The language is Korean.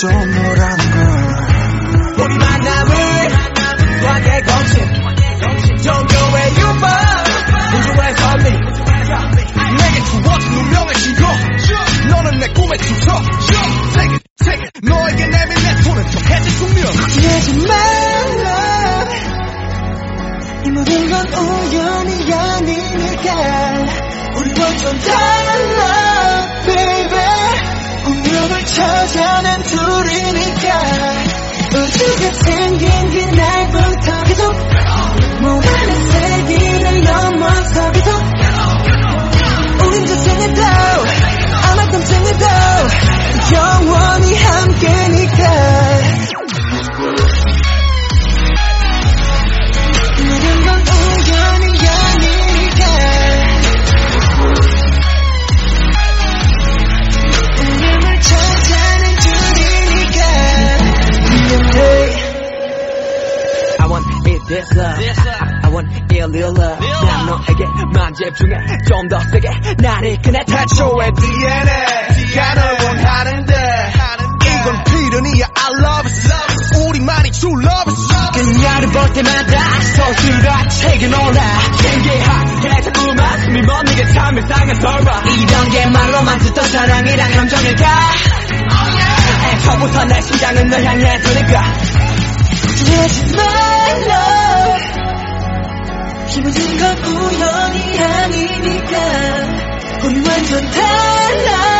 좀 너라는 걸 우리 만남을 과거의 공식 종교의 유법 우주의 선미 내게 주어진 운명의 신고 너는 내 꿈의 주석 Take it, take it 너에게 내민 내 손은 정해진 숙명. 하지 말라. 이 모든 건 우연이 아니니까. 우리 완전 달라 baby want it this love I want it real love. 난 너에게만 집중해 좀 더 세게 날 이끄네 태초의 DNA 가 널 원하는데. 이건 필연이야. I love it. 우리만이 true love 그녀를 볼 때마다 서술아 책은 올라. 신기하게 자꾸만 숨이 멎는 게 참 이상한 설마 이런 게 말로만 듣던 사랑이란 감정일까? 애초부터 내 심장은 널 향해 두니까. 하지 말라 이 모든 건 우연이 아니니까 우리 완전 달라